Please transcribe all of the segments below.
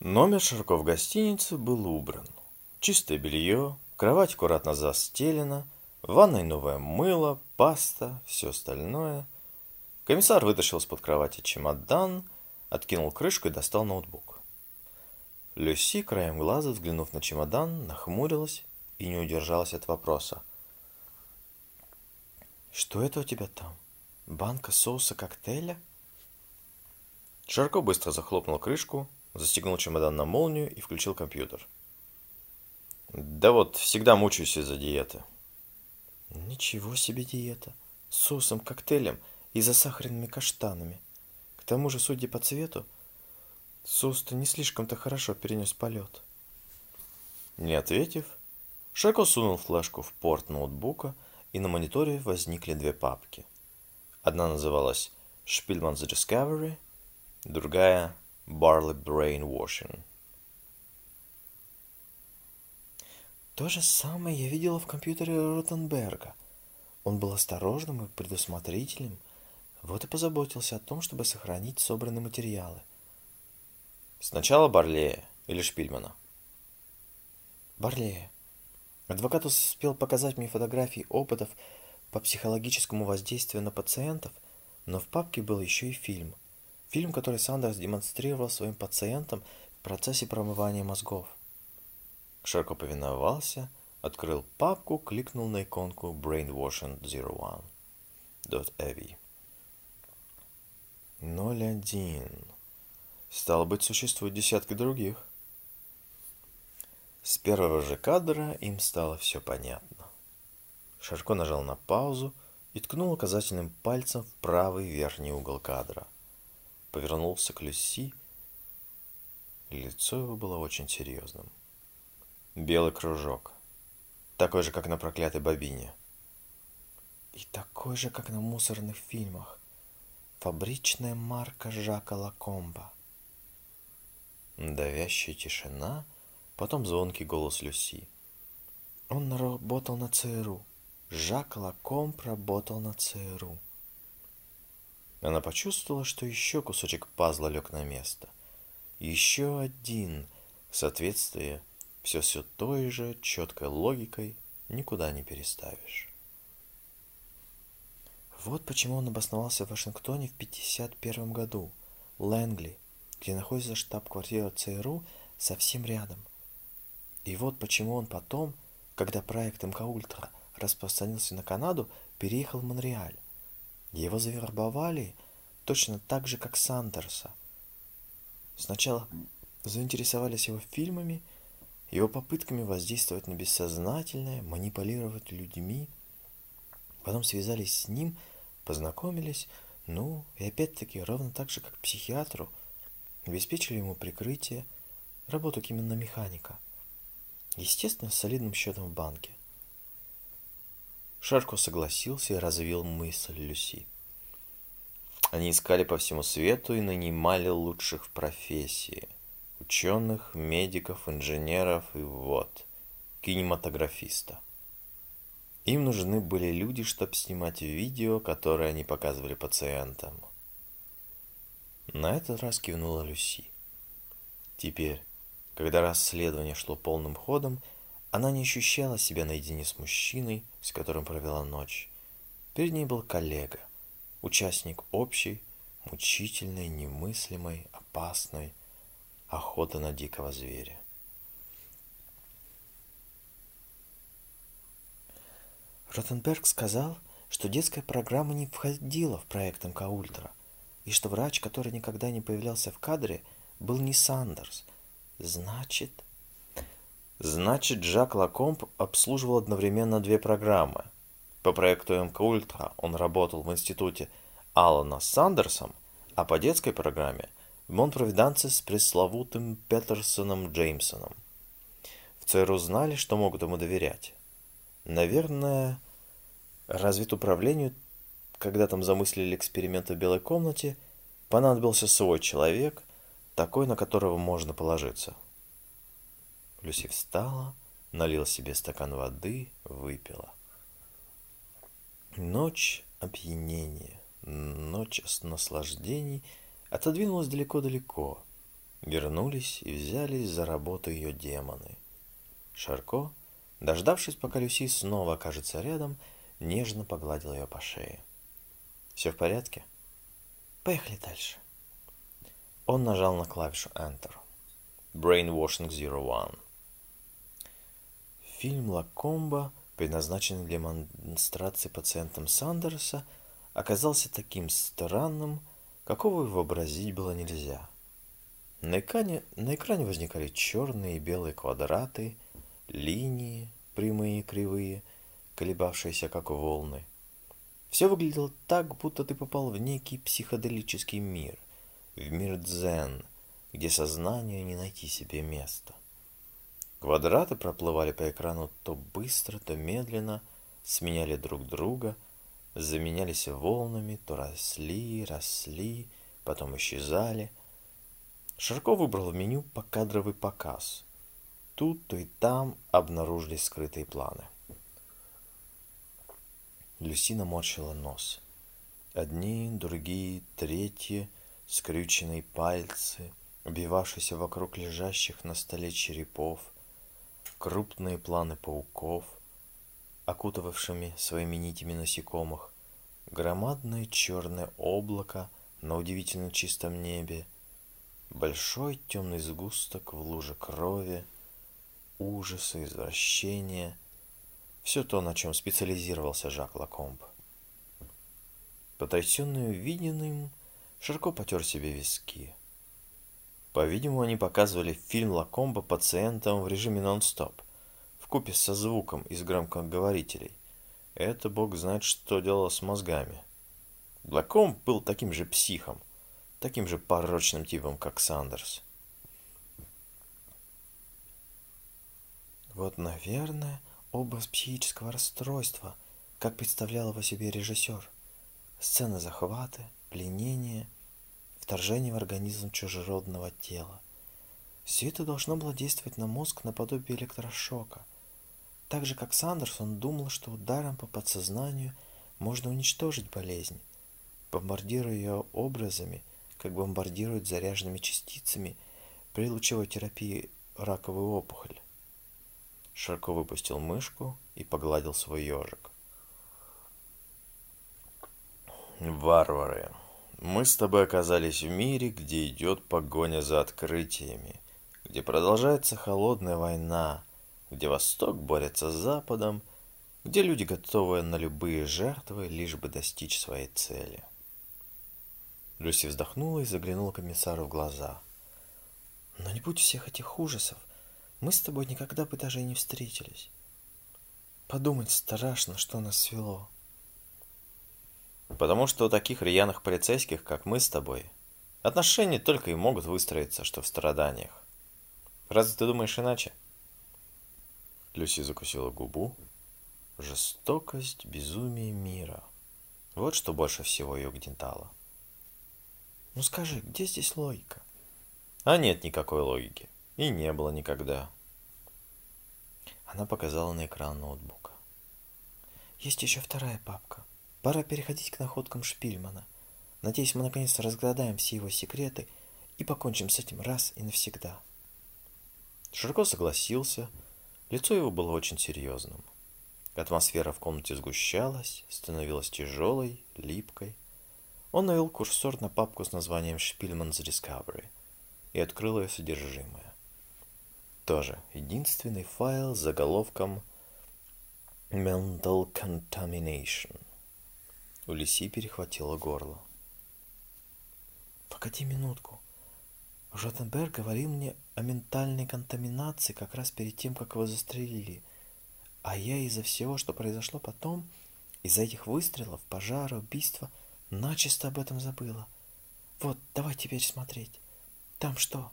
Номер Широко в гостинице был убран. Чистое белье, кровать аккуратно застелена, в ванной новое мыло, паста, все остальное. Комиссар вытащил из-под кровати чемодан, откинул крышку и достал ноутбук. Люси, краем глаза, взглянув на чемодан, нахмурилась и не удержалась от вопроса. «Что это у тебя там? Банка соуса коктейля?» Широко быстро захлопнул крышку, застегнул чемодан на молнию и включил компьютер. Да вот, всегда мучаюсь из-за диеты. Ничего себе диета. С соусом, коктейлем и засахаренными каштанами. К тому же, судя по цвету, соус-то не слишком-то хорошо перенес полет. Не ответив, Шеко сунул флешку в порт ноутбука, и на мониторе возникли две папки. Одна называлась «Spielman's Discovery», другая Barley Brainwashing. То же самое я видела в компьютере Ротенберга. Он был осторожным и предусмотрительным, вот и позаботился о том, чтобы сохранить собранные материалы. Сначала Барлея или Шпильмана? Барлея. Адвокат успел показать мне фотографии опытов по психологическому воздействию на пациентов, но в папке был еще и фильм – Фильм, который Сандерс демонстрировал своим пациентам в процессе промывания мозгов. Широко повиновался, открыл папку, кликнул на иконку Brainwashing 01.avi. 01. Стало быть, существуют десятки других. С первого же кадра им стало все понятно. Широко нажал на паузу и ткнул указательным пальцем в правый верхний угол кадра – повернулся к Люси. Лицо его было очень серьезным. Белый кружок, такой же, как на проклятой бобине. И такой же, как на мусорных фильмах. Фабричная марка Жака Лакомба. Давящая тишина, потом звонкий голос Люси. Он работал на ЦРУ. Жак Лакомб работал на ЦРУ. Она почувствовала, что еще кусочек пазла лег на место. Еще один, в соответствии все все той же четкой логикой, никуда не переставишь. Вот почему он обосновался в Вашингтоне в 1951 году, Лэнгли, где находится штаб-квартира ЦРУ совсем рядом. И вот почему он потом, когда проект МК Ультра распространился на Канаду, переехал в Монреаль. Его завербовали точно так же, как Сандерса. Сначала заинтересовались его фильмами, его попытками воздействовать на бессознательное, манипулировать людьми. Потом связались с ним, познакомились, ну, и опять-таки, ровно так же, как психиатру, обеспечили ему прикрытие, работу именно механика. Естественно, с солидным счетом в банке. Шарко согласился и развил мысль Люси. Они искали по всему свету и нанимали лучших в профессии. Ученых, медиков, инженеров и вот, кинематографиста. Им нужны были люди, чтобы снимать видео, которые они показывали пациентам. На этот раз кивнула Люси. Теперь, когда расследование шло полным ходом, она не ощущала себя наедине с мужчиной, с которым провела ночь. Перед ней был коллега, участник общей, мучительной, немыслимой, опасной охоты на дикого зверя. Ротенберг сказал, что детская программа не входила в проект МК Ультра, и что врач, который никогда не появлялся в кадре, был не Сандерс. Значит, Значит, Жак Лакомб обслуживал одновременно две программы. По проекту МК Ультра он работал в институте Алана с Сандерсом, а по детской программе в Монпровиданце с пресловутым Петерсоном Джеймсоном. В ЦРУ знали, что могут ему доверять. Наверное, разведуправлению, когда там замыслили эксперименты в белой комнате, понадобился свой человек, такой, на которого можно положиться. Люси встала, налила себе стакан воды, выпила. Ночь опьянения, ночь наслаждений отодвинулась далеко-далеко. вернулись и взялись за работу ее демоны. Шарко, дождавшись, пока Люси снова окажется рядом, нежно погладил ее по шее. «Все в порядке?» «Поехали дальше». Он нажал на клавишу Enter. Brainwashing Zero One. Фильм Лакомба, предназначенный для демонстрации пациентам Сандерса, оказался таким странным, какого и вообразить было нельзя. На экране, на экране возникали черные и белые квадраты, линии, прямые и кривые, колебавшиеся как волны. Все выглядело так, будто ты попал в некий психоделический мир, в мир дзен, где сознанию не найти себе места. Квадраты проплывали по экрану то быстро, то медленно, сменяли друг друга – заменялись волнами, то росли, росли, потом исчезали. Шарко выбрал в меню покадровый показ. Тут, то и там обнаружились скрытые планы. Люсина морщила нос. Одни, другие, третьи, скрюченные пальцы, обвивавшиеся вокруг лежащих на столе черепов, крупные планы пауков — окутывавшими своими нитями насекомых, громадное черное облако на удивительно чистом небе, большой темный сгусток в луже крови, ужасы, извращения, все то, на чем специализировался Жак Лакомб. Потрясенный увиденным, Широко потер себе виски. По-видимому, они показывали фильм Лакомба пациентам в режиме нон-стоп вкупе со звуком из громкоговорителей. Это бог знает, что делало с мозгами. Блаком был таким же психом, таким же порочным типом, как Сандерс. Вот, наверное, образ психического расстройства, как представлял его себе режиссер. Сцена захвата, пленения, вторжение в организм чужеродного тела. Все это должно было действовать на мозг наподобие электрошока – так же, как Сандерс, он думал, что ударом по подсознанию можно уничтожить болезнь, бомбардируя ее образами, как бомбардируют заряженными частицами при лучевой терапии раковую опухоль. Широко выпустил мышку и погладил свой ежик. Варвары, мы с тобой оказались в мире, где идет погоня за открытиями, где продолжается холодная война, где Восток борется с Западом, где люди готовы на любые жертвы, лишь бы достичь своей цели. Люси вздохнула и заглянула комиссару в глаза. «Но не будь всех этих ужасов, мы с тобой никогда бы даже и не встретились. Подумать страшно, что нас свело». «Потому что у таких рьяных полицейских, как мы с тобой, отношения только и могут выстроиться, что в страданиях. Разве ты думаешь иначе?» Люси закусила губу. Жестокость, безумие мира. Вот что больше всего ее гнетало. Ну скажи, где здесь логика? А нет никакой логики. И не было никогда. Она показала на экран ноутбука. Есть еще вторая папка. Пора переходить к находкам Шпильмана. Надеюсь, мы наконец-то разгадаем все его секреты и покончим с этим раз и навсегда. Широко согласился, Лицо его было очень серьезным. Атмосфера в комнате сгущалась, становилась тяжелой, липкой. Он навел курсор на папку с названием «Шпильман's Discovery» и открыл ее содержимое. Тоже единственный файл с заголовком «Mental Contamination». У Лиси перехватило горло. «Погоди минутку. Ротенберг говорил мне о ментальной контаминации как раз перед тем, как его застрелили. А я из-за всего, что произошло потом, из-за этих выстрелов, пожара, убийства, начисто об этом забыла. Вот, давай теперь смотреть. Там что?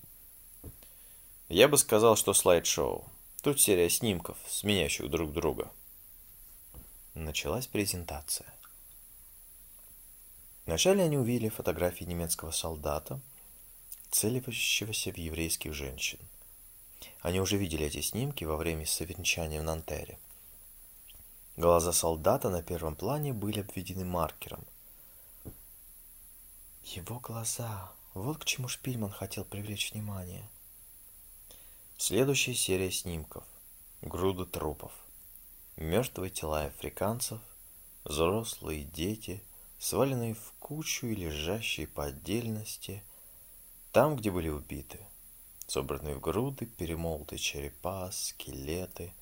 Я бы сказал, что слайд-шоу. Тут серия снимков, сменяющих друг друга. Началась презентация. Вначале они увидели фотографии немецкого солдата – целившегося в еврейских женщин. Они уже видели эти снимки во время совещания в Нантере. Глаза солдата на первом плане были обведены маркером. Его глаза, Вот к чему Шпильман хотел привлечь внимание. Следующая серия снимков. Груды трупов. Мертвые тела африканцев, взрослые дети, сваленные в кучу и лежащие по отдельности, там, где были убиты. Собранные в груды, перемолотые черепа, скелеты,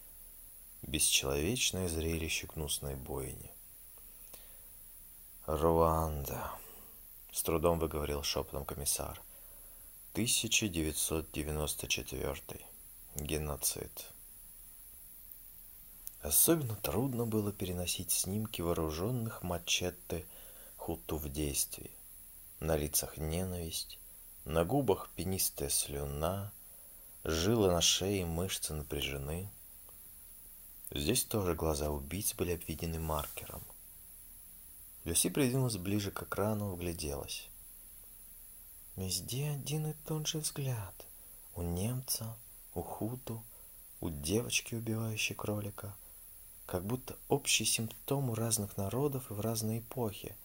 бесчеловечное зрелище гнусной бойни. Руанда. С трудом выговорил шепотом комиссар. 1994. Геноцид. Особенно трудно было переносить снимки вооруженных мачете хуту в действии. На лицах ненависть, на губах пенистая слюна, жилы на шее мышцы напряжены. Здесь тоже глаза убийц были обведены маркером. Люси придвинулась ближе к экрану, вгляделась. Везде один и тот же взгляд. У немца, у хуту, у девочки, убивающей кролика. Как будто общий симптом у разных народов и в разные эпохи.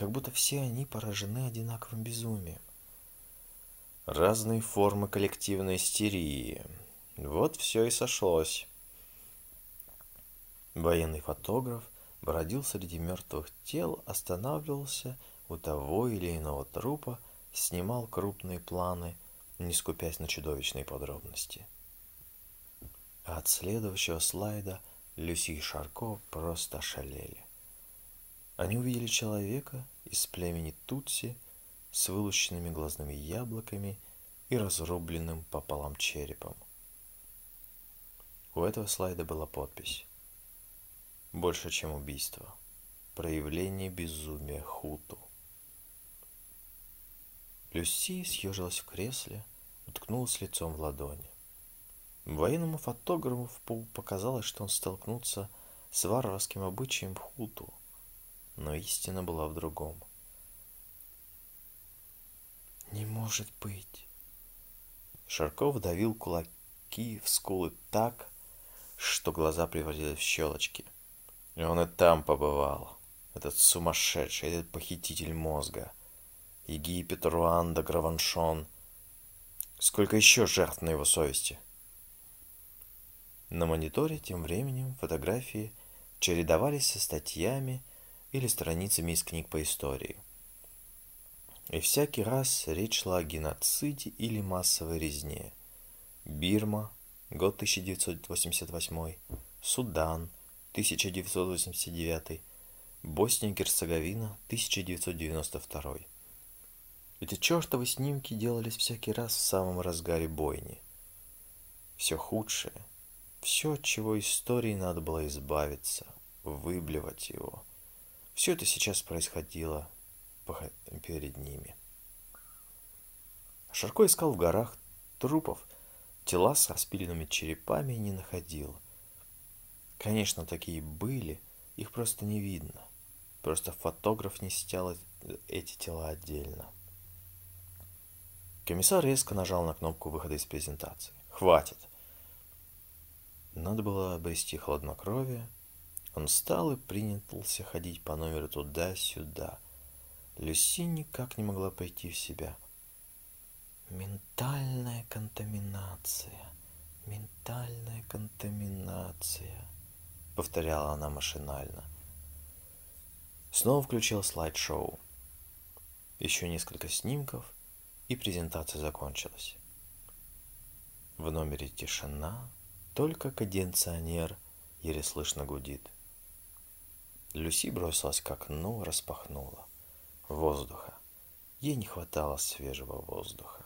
Как будто все они поражены одинаковым безумием. Разные формы коллективной истерии. Вот все и сошлось. Военный фотограф – бродил среди мертвых тел, останавливался у того или иного трупа, снимал крупные планы, не скупясь на чудовищные подробности. А от следующего слайда Люси и Шарко просто ошалели. Они увидели человека из племени Тутси с вылущенными глазными яблоками и разрубленным пополам черепом. У этого слайда была подпись больше, чем убийство. Проявление безумия хуту. Люси съежилась в кресле, уткнулась лицом в ладони. Военному фотографу показалось, что он столкнулся с варварским обычаем хуту, но истина была в другом. «Не может быть!» Шарков давил кулаки в скулы так, что глаза превратились в щелочки – и он и там побывал. Этот сумасшедший, этот похититель мозга. Египет, Руанда, Граваншон. Сколько еще жертв на его совести? На мониторе тем временем фотографии чередовались со статьями или страницами из книг по истории. И всякий раз речь шла о геноциде или массовой резне. Бирма, год 1988, Судан – 1989, Босния и Герцеговина, 1992. Эти чертовы снимки делались всякий раз в самом разгаре бойни. Все худшее, все, от чего истории надо было избавиться, выблевать его. Все это сейчас происходило перед ними. Шарко искал в горах трупов, тела с распиленными черепами не находил – Конечно, такие были, их просто не видно. Просто фотограф не снял эти тела отдельно. Комиссар резко нажал на кнопку выхода из презентации. «Хватит!» Надо было обрести хладнокровие. Он встал и принялся ходить по номеру туда-сюда. Люси никак не могла пойти в себя. «Ментальная контаминация, ментальная контаминация», повторяла она машинально. Снова включил слайд-шоу. Еще несколько снимков, и презентация закончилась. В номере тишина, только кондиционер еле слышно гудит. Люси бросилась к окну, распахнула. Воздуха. Ей не хватало свежего воздуха.